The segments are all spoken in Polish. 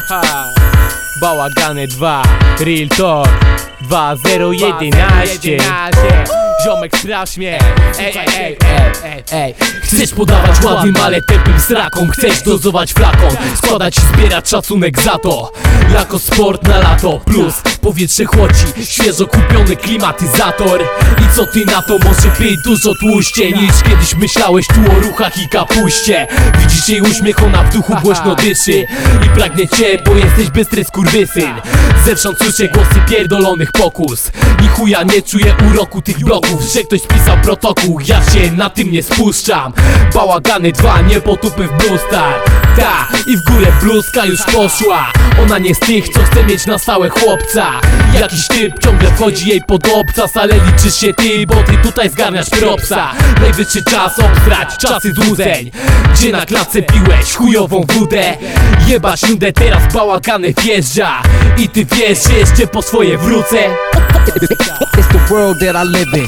Bałagany 2, Real Talk 2011 Ziomek sprawdź mnie Ej, ej, ej, ej, ej Chcesz podawać ładnym, ale tępym srakom Chcesz dozować flakon. Składać i zbierać szacunek za to. Jako sport na lato. Plus powietrze chłodzi. Świeżo kupiony klimatyzator. I co ty na to? Może być dużo tłuściej Niż kiedyś myślałeś tu o ruchach i kapuście. Widzisz jej uśmiech, ona w duchu głośno dyszy. I pragnie cię, bo jesteś bystry skurwysyn. Zewsząd słyszę głosy pierdolonych pokus. Ni chuja nie czuję uroku tych bloków Że ktoś spisał protokół, ja się na tym nie spuszczam. Bałagany dwa, nie potupy w bluzach Ta, i w górę bluzka już poszła. Ona nie z tych, co chce mieć na stałe chłopca. Jakiś typ ciągle wchodzi jej pod obcas Ale liczysz się ty, bo ty tutaj zgarniasz propsa. Najwyższy czas obstrać czasy złudzeń. Gdzie na klatce piłeś chujową wódę? Jebać nudę, teraz bałagany wjeżdża. I ty wiesz, że jeszcze po swoje wrócę It's the world that I live in.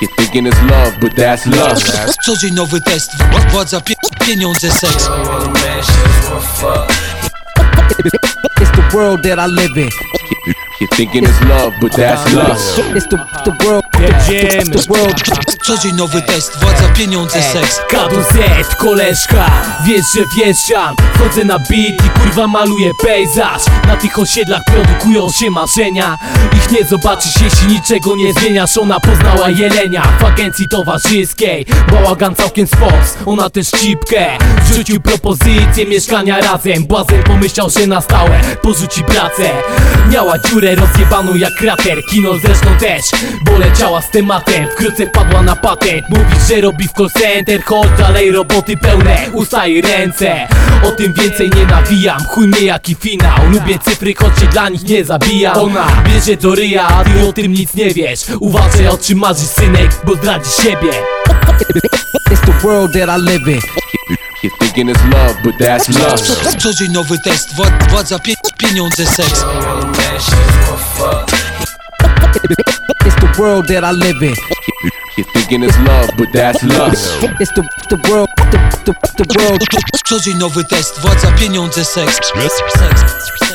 You're thinking it's love, but that's lust. Co dzień nowy test, władza, pie pieniądze, seks It's the world that I live in. You're thinking it's love, but that's lust. It's the the world. Jedziemy The world. Co dzień nowy test, władza, pieniądze, seks. K2Z, koleżka, wiesz, że wjeżdżam. Chodzę na beat i kurwa maluję pejzaż. Na tych osiedlach produkują się marzenia. Ich nie zobaczysz, jeśli niczego nie zmieniasz. Ona poznała jelenia w agencji towarzyskiej. Bałagan całkiem spos, ona też cipkę. Wrzucił propozycję mieszkania razem. Błazen pomyślał, że na stałe porzuci pracę. Miała dziurę rozjebaną jak krater Kino zresztą też, bo leciała z tematem Wkrótce padła na patent. Mówisz, że robi w call center Choć dalej roboty pełne, usta i ręce. O tym więcej nie nawijam Chuj mnie jaki finał. Lubię cyfry, choć się dla nich nie zabijam. Ona bierze do ryja, a ty o tym nic nie wiesz. Uważaj o czym marzysz synek, bo zdradzisz siebie. It's the world that I live in. You're thinking it's love, but that's lust. Co dzień nowy test, wła- władza, pie pieniądze, seks It's the world that I live in. You're thinking it's love, but that's lust. It's the the world. The the the world. Co dzień nowy test, władza, pieniądze, seks Seks